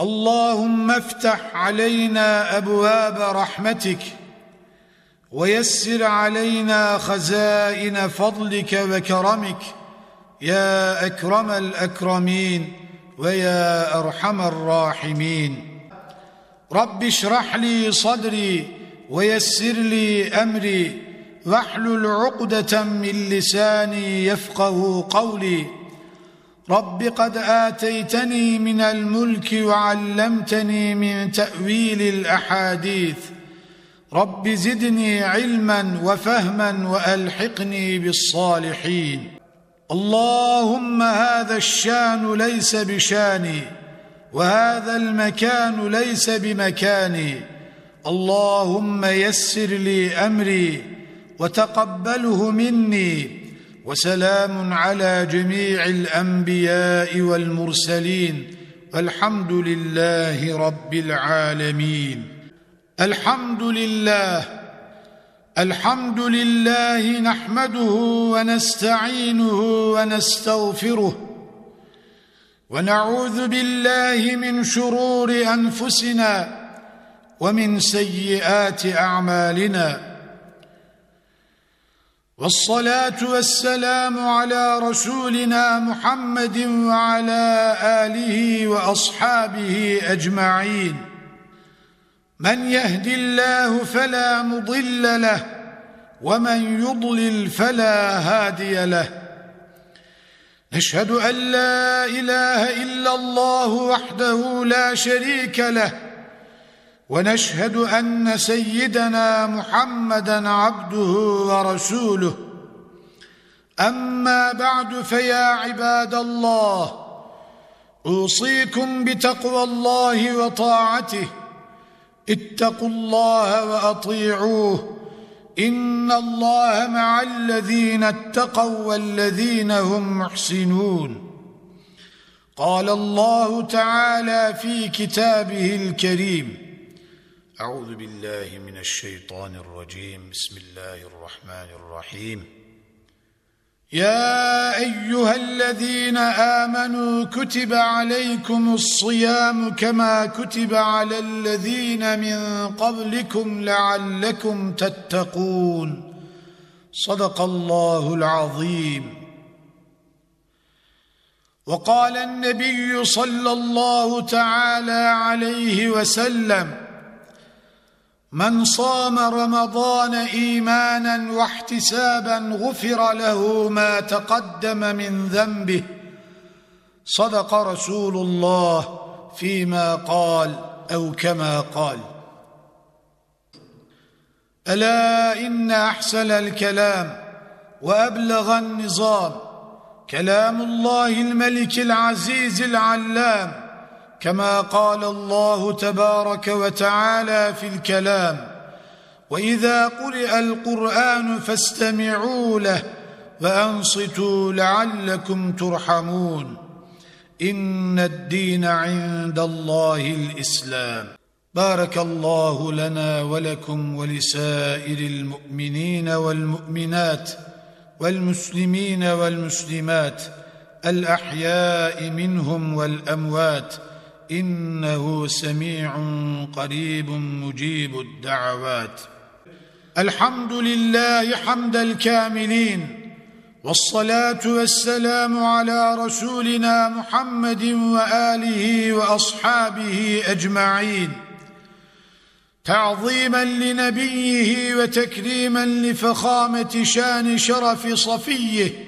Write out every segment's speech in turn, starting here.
اللهم افتح علينا أبواب رحمتك ويسر علينا خزائن فضلك وكرمك يا أكرم الأكرمين ويا أرحم الراحمين. رب اشرح لي صدري ويسر لي أمري واحلل عقدة من لساني يفقه قولي. رب قد آتيتني من الملك وعلمتني من تأويل الأحاديث. رب زدني علما وفهما وألحقني بالصالحين. اللهم هذا الشان ليس بشاني وهذا المكان ليس بمكاني. اللهم يسر لي أمري وتقبله مني. وسلام على جميع الأنبياء والمرسلين والحمد لله رب العالمين. الحمد لله الحمد لله نحمده ونستعينه ونستغفره ونعوذ بالله من شرور أنفسنا ومن سيئات أعمالنا. والصلاة والسلام على رسولنا محمد وعلى آله وأصحابه أجمعين. من يهد الله فلا مضل له ومن يضلل فلا هادي له. نشهد أن لا إله إلا الله وحده لا شريك له ونشهد أن سيدنا محمدا عبده ورسوله. أما بعد فيا عباد الله أوصيكم بتقوى الله وطاعته. اتقوا الله وأطيعوه. إن الله مع الذين اتقوا والذين هم محسنون. قال الله تعالى في كتابه الكريم أعوذ بالله من الشيطان الرجيم. بسم الله الرحمن الرحيم. يا أيها الذين آمنوا كتب عليكم الصيام كما كتب على الذين من قبلكم لعلكم تتقون. صدق الله العظيم. وقال النبي صلى الله تعالى عليه وسلم من صام رمضان إيمانا واحتسابا غفر له ما تقدم من ذنبه. صدق رسول الله فيما قال أو كما قال. ألا إن أحسن الكلام وأبلغ النظام كلام الله الملك العزيز العلام كما قال الله تبارك وتعالى في الكلام وإذا قرئ القرآن فاستمعوا له وأنصتوا لعلكم ترحمون. إن الدين عند الله الإسلام. بارك الله لنا ولكم ولسائر المؤمنين والمؤمنات والمسلمين والمسلمات الأحياء منهم والأموات إنه سميع قريب مجيب الدعوات. الحمد لله حمد الكاملين والصلاة والسلام على رسولنا محمد وآله وأصحابه أجمعين. تعظيما لنبيه وتكريما لفخامة شان شرف صفيه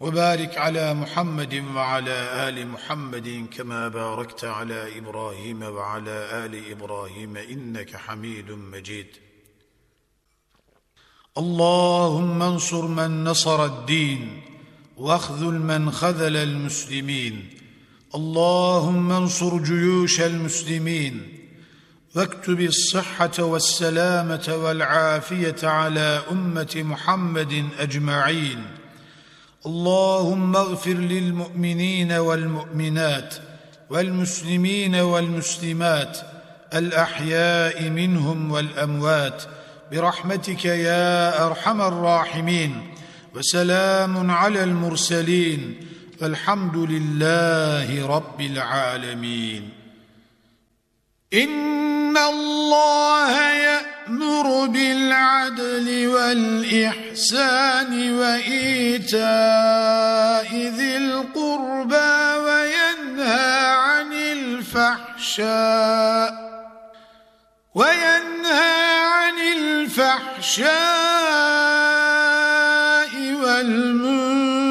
وبارك على محمد وعلى آل محمد كما باركت على إبراهيم وعلى آل إبراهيم إنك حميد مجيد. اللهم انصر من نصر الدين واخذل من خذل المسلمين. اللهم انصر جيوش المسلمين واكتب الصحة والسلامة والعافية على أمة محمد أجمعين. اللهم اغفر للمؤمنين والمؤمنات والمسلمين والمسلمات الأحياء منهم والأموات برحمتك يا أرحم الراحمين وسلام على المرسلين والحمد لله رب العالمين إن الله يأمر بالعدل والاحسان وإيتاء ذي القربى وينهى عن الفحشاء وينهى عن الفحشاء والمنكر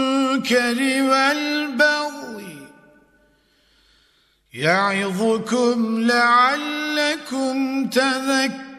والبغي يعظكم لعلكم تذكرون